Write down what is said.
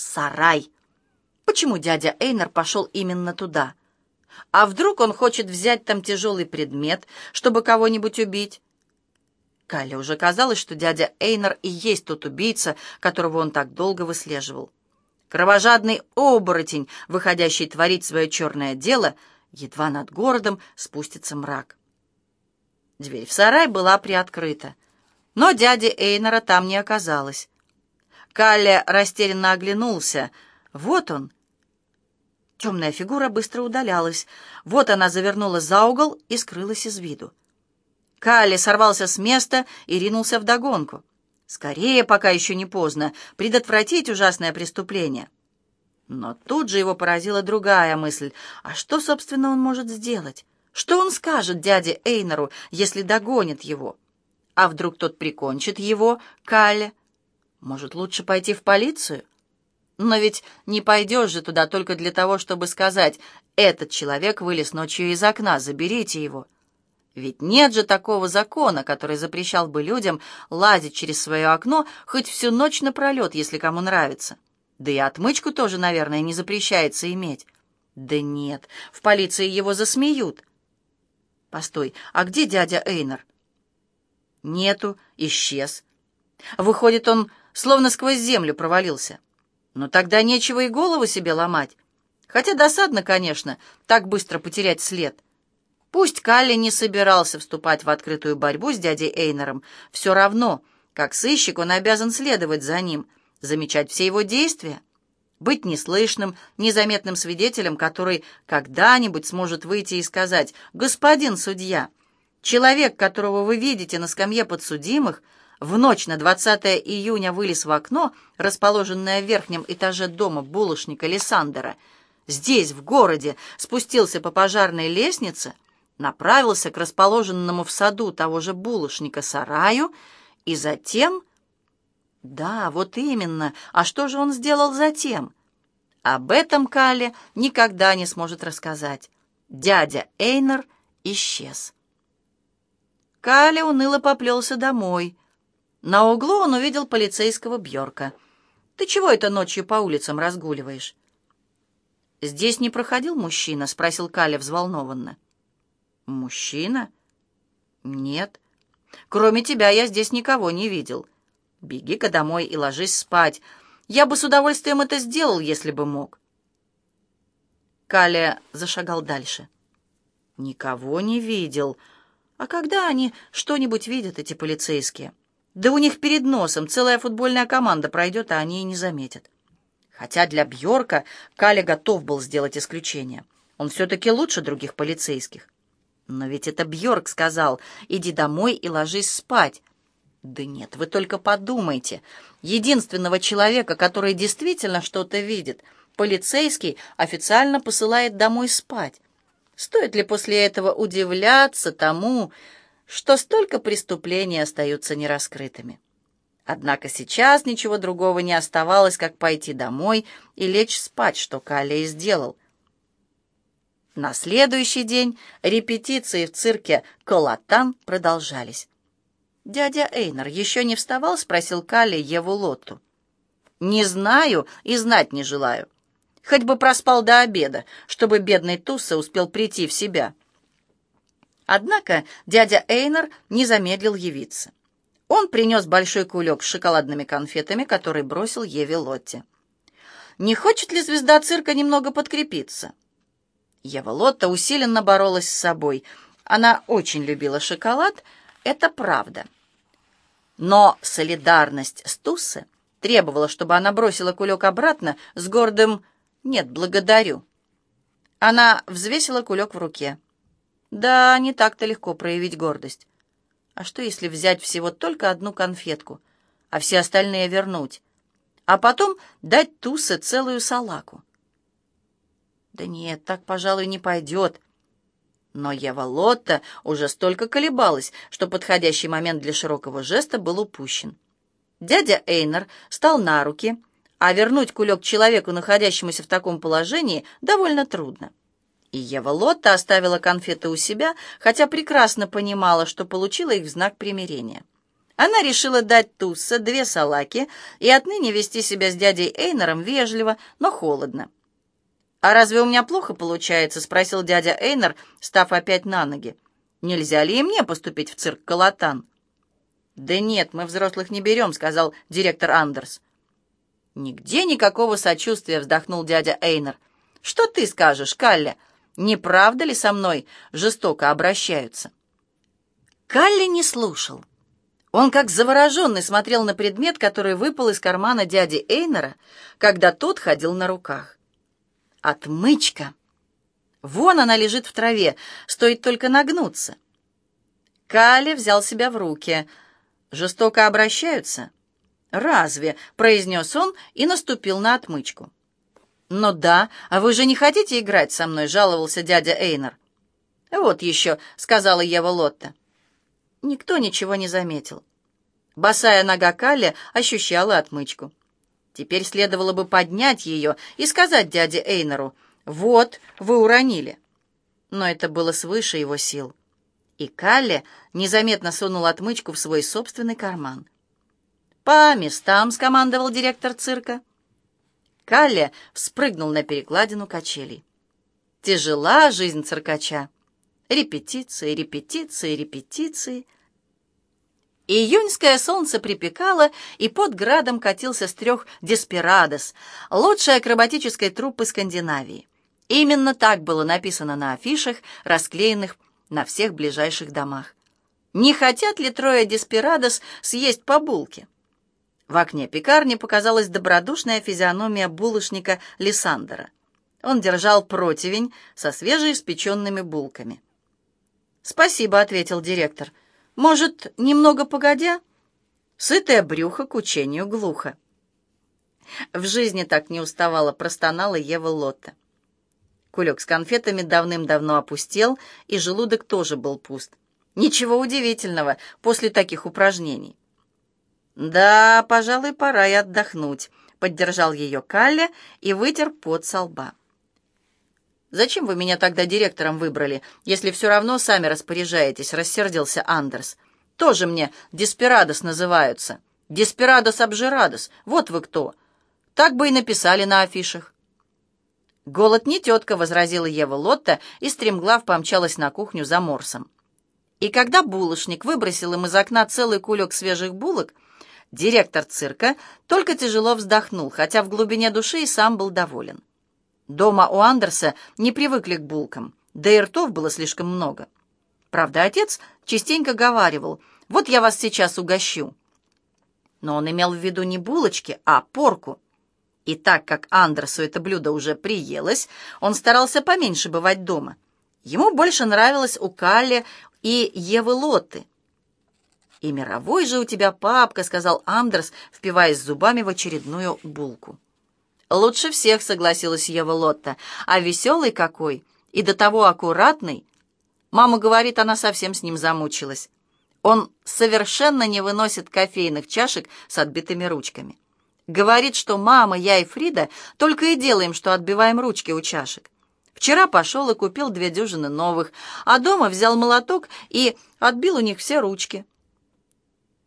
сарай. Почему дядя Эйнер пошел именно туда? А вдруг он хочет взять там тяжелый предмет, чтобы кого-нибудь убить? Калле уже казалось, что дядя Эйнер и есть тот убийца, которого он так долго выслеживал. Кровожадный оборотень, выходящий творить свое черное дело, едва над городом спустится мрак. Дверь в сарай была приоткрыта, но дяди Эйнера там не оказалось. Калле растерянно оглянулся. Вот он. Темная фигура быстро удалялась. Вот она завернула за угол и скрылась из виду. Калли сорвался с места и ринулся вдогонку. Скорее, пока еще не поздно, предотвратить ужасное преступление. Но тут же его поразила другая мысль. А что, собственно, он может сделать? Что он скажет дяде Эйнеру, если догонит его? А вдруг тот прикончит его, Калле? Может, лучше пойти в полицию? Но ведь не пойдешь же туда только для того, чтобы сказать, «Этот человек вылез ночью из окна, заберите его». Ведь нет же такого закона, который запрещал бы людям лазить через свое окно хоть всю ночь напролет, если кому нравится. Да и отмычку тоже, наверное, не запрещается иметь. Да нет, в полиции его засмеют. Постой, а где дядя Эйнер? Нету, исчез. Выходит, он словно сквозь землю провалился. Но тогда нечего и голову себе ломать. Хотя досадно, конечно, так быстро потерять след. Пусть Калли не собирался вступать в открытую борьбу с дядей Эйнером, все равно, как сыщик, он обязан следовать за ним, замечать все его действия, быть неслышным, незаметным свидетелем, который когда-нибудь сможет выйти и сказать «Господин судья, человек, которого вы видите на скамье подсудимых, в ночь на 20 июня вылез в окно, расположенное в верхнем этаже дома булочника Лиссандера, здесь, в городе, спустился по пожарной лестнице, направился к расположенному в саду того же булочника сараю и затем... Да, вот именно. А что же он сделал затем? Об этом Калле никогда не сможет рассказать. Дядя Эйнер исчез. Калле уныло поплелся домой. На углу он увидел полицейского Бьорка. «Ты чего это ночью по улицам разгуливаешь?» «Здесь не проходил мужчина?» — спросил Каля взволнованно. «Мужчина?» «Нет. Кроме тебя я здесь никого не видел. Беги-ка домой и ложись спать. Я бы с удовольствием это сделал, если бы мог». Каля зашагал дальше. «Никого не видел. А когда они что-нибудь видят, эти полицейские?» Да у них перед носом целая футбольная команда пройдет, а они и не заметят. Хотя для Бьорка Каля готов был сделать исключение. Он все-таки лучше других полицейских. Но ведь это Бьорк сказал, иди домой и ложись спать. Да нет, вы только подумайте. Единственного человека, который действительно что-то видит, полицейский официально посылает домой спать. Стоит ли после этого удивляться тому, что столько преступлений остаются нераскрытыми. Однако сейчас ничего другого не оставалось, как пойти домой и лечь спать, что Каллей сделал. На следующий день репетиции в цирке «Колотан» продолжались. «Дядя Эйнер еще не вставал?» — спросил Калли Еву Лотту. «Не знаю и знать не желаю. Хоть бы проспал до обеда, чтобы бедный Тусса успел прийти в себя». Однако дядя Эйнер не замедлил явиться. Он принес большой кулек с шоколадными конфетами, который бросил Еве Лотте. «Не хочет ли звезда цирка немного подкрепиться?» Ева Лотта усиленно боролась с собой. Она очень любила шоколад, это правда. Но солидарность с Туссе требовала, чтобы она бросила кулек обратно с гордым «нет, благодарю». Она взвесила кулек в руке. Да, не так-то легко проявить гордость. А что, если взять всего только одну конфетку, а все остальные вернуть, а потом дать Тусе целую салаку? Да нет, так, пожалуй, не пойдет. Но Ева Лотта уже столько колебалась, что подходящий момент для широкого жеста был упущен. Дядя Эйнер стал на руки, а вернуть кулек человеку, находящемуся в таком положении, довольно трудно. И Ева Лотта оставила конфеты у себя, хотя прекрасно понимала, что получила их в знак примирения. Она решила дать Тусса две салаки и отныне вести себя с дядей Эйнером вежливо, но холодно. «А разве у меня плохо получается?» — спросил дядя Эйнер, став опять на ноги. «Нельзя ли и мне поступить в цирк Калатан?» «Да нет, мы взрослых не берем», — сказал директор Андерс. «Нигде никакого сочувствия», — вздохнул дядя Эйнер. «Что ты скажешь, Калля? Не правда ли со мной жестоко обращаются?» Калли не слушал. Он как завороженный смотрел на предмет, который выпал из кармана дяди Эйнера, когда тот ходил на руках. Отмычка. Вон она лежит в траве, стоит только нагнуться. Калли взял себя в руки. Жестоко обращаются? «Разве?» — произнес он и наступил на отмычку. «Ну да, а вы же не хотите играть со мной?» — жаловался дядя Эйнер. «Вот еще», — сказала Ева Лотта. Никто ничего не заметил. Босая нога Калли ощущала отмычку. Теперь следовало бы поднять ее и сказать дяде Эйнеру, «Вот, вы уронили». Но это было свыше его сил. И Калли незаметно сунул отмычку в свой собственный карман. «По местам», — скомандовал директор цирка. Калли вспрыгнул на перекладину качелей. Тяжела жизнь циркача. Репетиции, репетиции, репетиции. Июньское солнце припекало, и под градом катился с трех «Деспирадос», лучшей акробатической труппы Скандинавии. Именно так было написано на афишах, расклеенных на всех ближайших домах. Не хотят ли трое «Деспирадос» съесть по булке? В окне пекарни показалась добродушная физиономия булочника Лиссандера. Он держал противень со свежеиспеченными булками. «Спасибо», — ответил директор. «Может, немного погодя?» Сытое брюхо к учению глухо. В жизни так не уставала, простонала Ева Лотта. Кулек с конфетами давным-давно опустел, и желудок тоже был пуст. Ничего удивительного после таких упражнений. «Да, пожалуй, пора и отдохнуть», — поддержал ее Калля и вытер пот со лба. «Зачем вы меня тогда директором выбрали, если все равно сами распоряжаетесь?» — рассердился Андерс. «Тоже мне Деспирадос называются. Деспирадос Обжирадос. Вот вы кто. Так бы и написали на афишах». «Голод не тетка», — возразила Ева Лотта, и стремглав помчалась на кухню за морсом. И когда булочник выбросил им из окна целый кулек свежих булок, директор цирка только тяжело вздохнул, хотя в глубине души и сам был доволен. Дома у Андерса не привыкли к булкам, да и ртов было слишком много. Правда, отец частенько говаривал, «Вот я вас сейчас угощу». Но он имел в виду не булочки, а порку. И так как Андерсу это блюдо уже приелось, он старался поменьше бывать дома. Ему больше нравилось у Калли и Евы Лотты. «И мировой же у тебя папка», — сказал Андерс, впиваясь зубами в очередную булку. «Лучше всех», — согласилась Ева Лотта. «А веселый какой! И до того аккуратный!» Мама говорит, она совсем с ним замучилась. Он совершенно не выносит кофейных чашек с отбитыми ручками. Говорит, что мама, я и Фрида только и делаем, что отбиваем ручки у чашек. Вчера пошел и купил две дюжины новых, а дома взял молоток и отбил у них все ручки.